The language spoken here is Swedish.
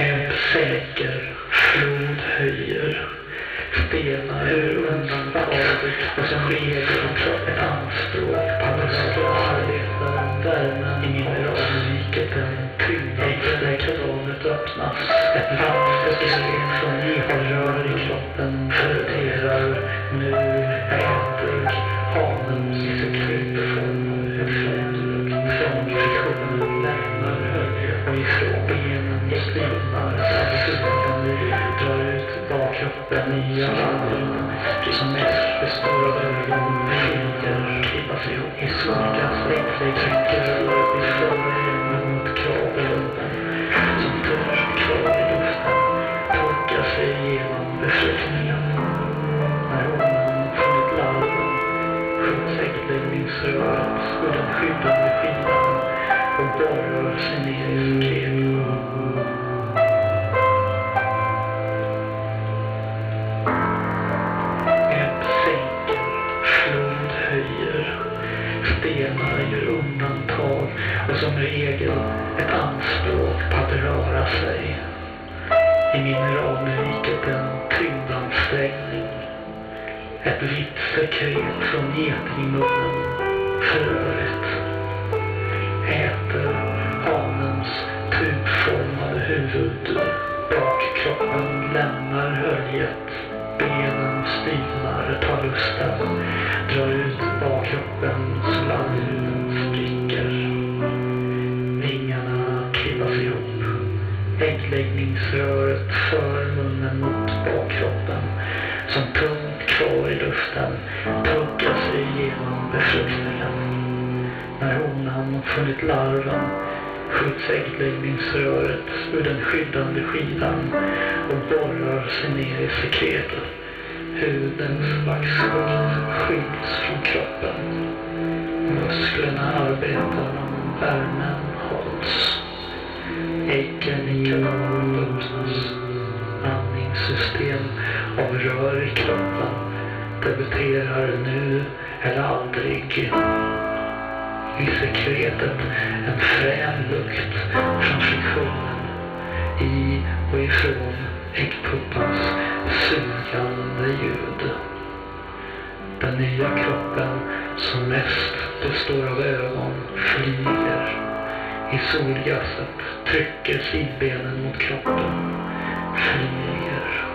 Ebb sänker, flod höjer. Stenar ur undantaget och som regel också ett anspråk på att ska arbeta värmen i mineralriket. Den tyngda kravet öppnas. Ett vattensystem som ihållrör i kroppen roterar nu bakkroppen i handen som mest består av ögon, fingrar, klippas ihop i svaga släckliga trycker ifrån mot stenar gör undantag och som regel ett anspråk på att röra sig. I mineralriket en tyngdansträngning. Ett vitt sekret från getingmunnen för övrigt äter hanens tubformade huvud. Bakkroppen lämnar höljet. Benen stivnar, tar lusten, drar ut bakkroppen så landhuden spricker. Vingarna klibbas ihop. Äggläggningsröret för munnen mot bakkroppen som tungt kvar i luften tuggar sig igenom befruktningen. När honan funnit larven skjuts äggläggningsröret ur den skyddande skidan och borrar sig ner i sekretet. Hudens vaxskikt skiljs från kroppen. Musklerna arbetar och värmen hålls. Äggen i kanalen öppnas. Andningssystem av rör i kroppen debuterar nu eller aldrig. I sekretet en frän lukt från friktionen i och ifrån äggpuppans sugande ljud. Den nya kroppen som mest består av ögon flyger. I solgasset trycker sidbenen mot kroppen. Flyger.